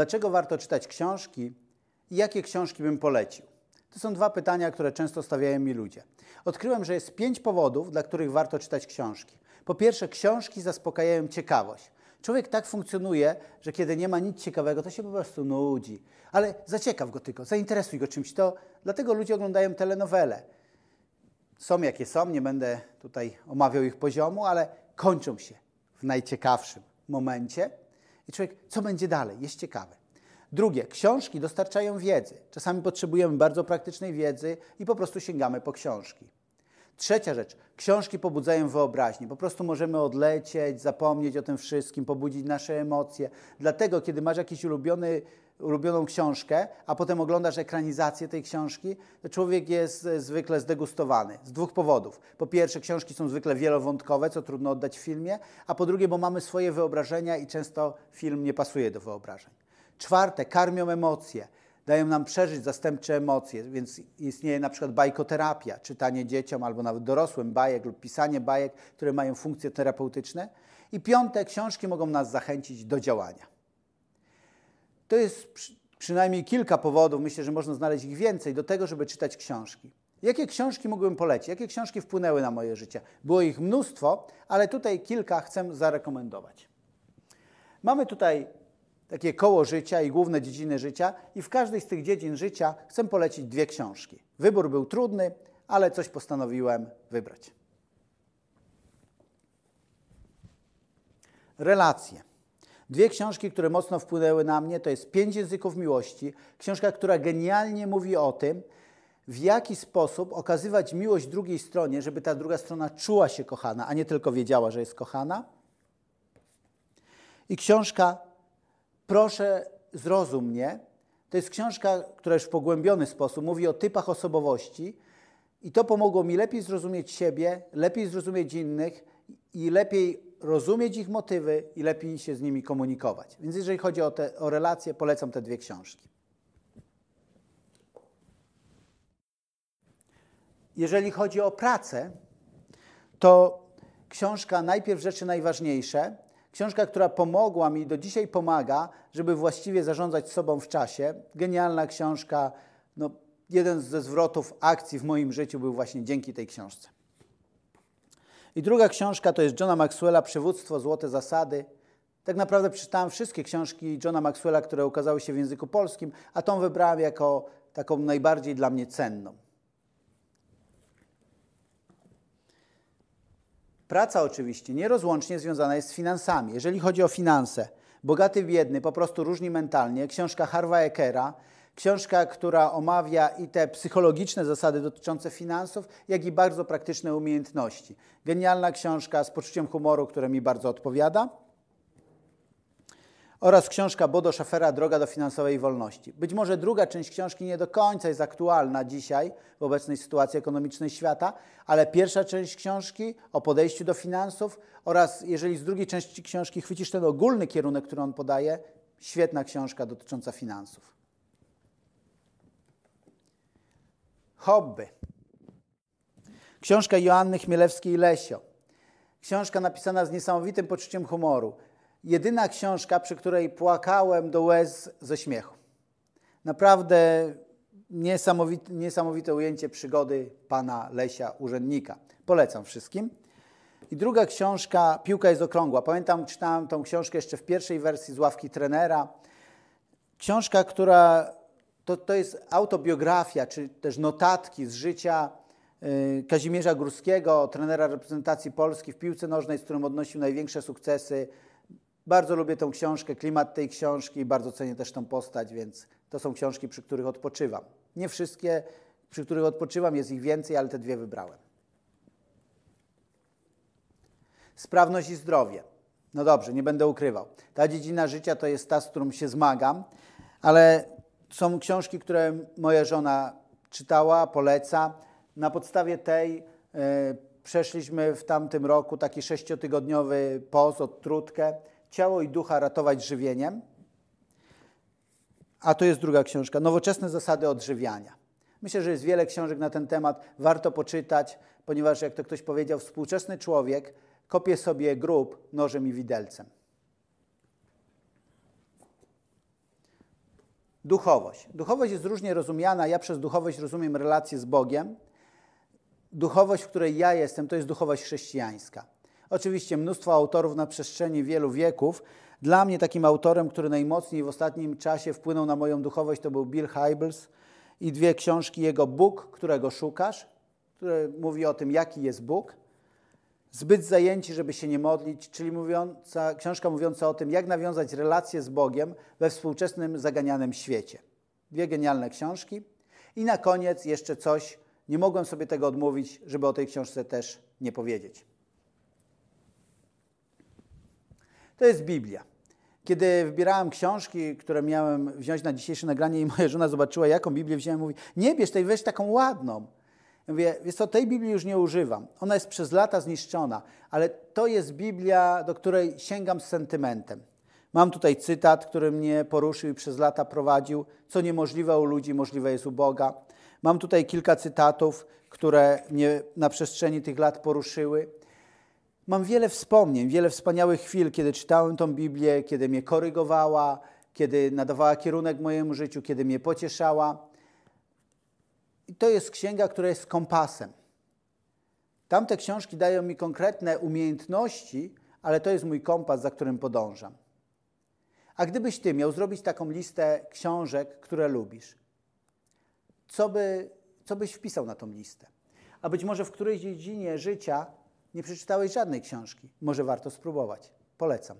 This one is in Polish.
dlaczego warto czytać książki i jakie książki bym polecił? To są dwa pytania, które często stawiają mi ludzie. Odkryłem, że jest pięć powodów, dla których warto czytać książki. Po pierwsze, książki zaspokajają ciekawość. Człowiek tak funkcjonuje, że kiedy nie ma nic ciekawego, to się po prostu nudzi. Ale zaciekaw go tylko, zainteresuj go czymś. To dlatego ludzie oglądają telenowele. Są jakie są, nie będę tutaj omawiał ich poziomu, ale kończą się w najciekawszym momencie. I człowiek, co będzie dalej? Jest ciekawe. Drugie, książki dostarczają wiedzy. Czasami potrzebujemy bardzo praktycznej wiedzy i po prostu sięgamy po książki. Trzecia rzecz, książki pobudzają wyobraźnię. Po prostu możemy odlecieć, zapomnieć o tym wszystkim, pobudzić nasze emocje. Dlatego, kiedy masz jakiś ulubiony, ulubioną książkę, a potem oglądasz ekranizację tej książki, człowiek jest zwykle zdegustowany z dwóch powodów. Po pierwsze, książki są zwykle wielowątkowe, co trudno oddać w filmie, a po drugie, bo mamy swoje wyobrażenia i często film nie pasuje do wyobrażeń. Czwarte, karmią emocje dają nam przeżyć zastępcze emocje, więc istnieje na przykład bajkoterapia, czytanie dzieciom albo nawet dorosłym bajek lub pisanie bajek, które mają funkcje terapeutyczne. I piąte, książki mogą nas zachęcić do działania. To jest przy, przynajmniej kilka powodów, myślę, że można znaleźć ich więcej, do tego, żeby czytać książki. Jakie książki mógłbym polecić? Jakie książki wpłynęły na moje życie? Było ich mnóstwo, ale tutaj kilka chcę zarekomendować. Mamy tutaj takie koło życia i główne dziedziny życia, i w każdej z tych dziedzin życia chcę polecić dwie książki. Wybór był trudny, ale coś postanowiłem wybrać. Relacje. Dwie książki, które mocno wpłynęły na mnie, to jest Pięć języków miłości, książka, która genialnie mówi o tym, w jaki sposób okazywać miłość drugiej stronie, żeby ta druga strona czuła się kochana, a nie tylko wiedziała, że jest kochana. I książka Proszę, zrozum mnie. To jest książka, która już w pogłębiony sposób mówi o typach osobowości i to pomogło mi lepiej zrozumieć siebie, lepiej zrozumieć innych i lepiej rozumieć ich motywy i lepiej się z nimi komunikować. Więc jeżeli chodzi o, te, o relacje, polecam te dwie książki. Jeżeli chodzi o pracę, to książka najpierw rzeczy najważniejsze Książka, która pomogła mi, do dzisiaj pomaga, żeby właściwie zarządzać sobą w czasie. Genialna książka. No, jeden ze zwrotów akcji w moim życiu był właśnie dzięki tej książce. I druga książka to jest Johna Maxwella, Przywództwo, Złote Zasady. Tak naprawdę przeczytałem wszystkie książki Johna Maxwella, które ukazały się w języku polskim, a tą wybrałem jako taką najbardziej dla mnie cenną. Praca oczywiście nierozłącznie związana jest z finansami. Jeżeli chodzi o finanse, bogaty, biedny, po prostu różni mentalnie, książka Harva Ekera, książka, która omawia i te psychologiczne zasady dotyczące finansów, jak i bardzo praktyczne umiejętności. Genialna książka z poczuciem humoru, które mi bardzo odpowiada oraz książka Bodo Szafera Droga do finansowej wolności. Być może druga część książki nie do końca jest aktualna dzisiaj w obecnej sytuacji ekonomicznej świata, ale pierwsza część książki o podejściu do finansów oraz jeżeli z drugiej części książki chwycisz ten ogólny kierunek, który on podaje, świetna książka dotycząca finansów. Hobby. Książka Joanny Chmielewskiej-Lesio. Książka napisana z niesamowitym poczuciem humoru jedyna książka, przy której płakałem do łez ze śmiechu. Naprawdę niesamowite, niesamowite ujęcie przygody pana Lesia, urzędnika. Polecam wszystkim. I druga książka, Piłka jest okrągła. Pamiętam, czytałem tą książkę jeszcze w pierwszej wersji z ławki trenera. Książka, która to, to jest autobiografia, czy też notatki z życia y, Kazimierza Górskiego, trenera reprezentacji Polski w piłce nożnej, z którym odnosił największe sukcesy bardzo lubię tę książkę, klimat tej książki, bardzo cenię też tą postać, więc to są książki, przy których odpoczywam. Nie wszystkie, przy których odpoczywam, jest ich więcej, ale te dwie wybrałem. Sprawność i zdrowie. No dobrze, nie będę ukrywał. Ta dziedzina życia to jest ta, z którą się zmagam, ale są książki, które moja żona czytała, poleca. Na podstawie tej y, przeszliśmy w tamtym roku taki sześciotygodniowy poz, odtrutkę ciało i ducha ratować żywieniem. A to jest druga książka, Nowoczesne zasady odżywiania. Myślę, że jest wiele książek na ten temat, warto poczytać, ponieważ, jak to ktoś powiedział, współczesny człowiek kopie sobie grób nożem i widelcem. Duchowość. Duchowość jest różnie rozumiana. Ja przez duchowość rozumiem relację z Bogiem. Duchowość, w której ja jestem, to jest duchowość chrześcijańska. Oczywiście mnóstwo autorów na przestrzeni wielu wieków. Dla mnie takim autorem, który najmocniej w ostatnim czasie wpłynął na moją duchowość, to był Bill Hybels i dwie książki jego Bóg, którego szukasz, które mówi o tym, jaki jest Bóg. Zbyt zajęci, żeby się nie modlić, czyli mówiąca, książka mówiąca o tym, jak nawiązać relacje z Bogiem we współczesnym zaganianym świecie. Dwie genialne książki. I na koniec jeszcze coś, nie mogłem sobie tego odmówić, żeby o tej książce też nie powiedzieć. To jest Biblia. Kiedy wybierałem książki, które miałem wziąć na dzisiejsze nagranie i moja żona zobaczyła, jaką Biblię wziąłem, mówi, nie bierz tej, weź taką ładną. Ja mówię, wiesz co, tej Biblii już nie używam. Ona jest przez lata zniszczona, ale to jest Biblia, do której sięgam z sentymentem. Mam tutaj cytat, który mnie poruszył i przez lata prowadził. Co niemożliwe u ludzi, możliwe jest u Boga. Mam tutaj kilka cytatów, które mnie na przestrzeni tych lat poruszyły. Mam wiele wspomnień, wiele wspaniałych chwil, kiedy czytałem tą Biblię, kiedy mnie korygowała, kiedy nadawała kierunek mojemu życiu, kiedy mnie pocieszała. I to jest księga, która jest kompasem. Tamte książki dają mi konkretne umiejętności, ale to jest mój kompas, za którym podążam. A gdybyś ty miał zrobić taką listę książek, które lubisz, co, by, co byś wpisał na tą listę? A być może w którejś dziedzinie życia nie przeczytałeś żadnej książki. Może warto spróbować. Polecam.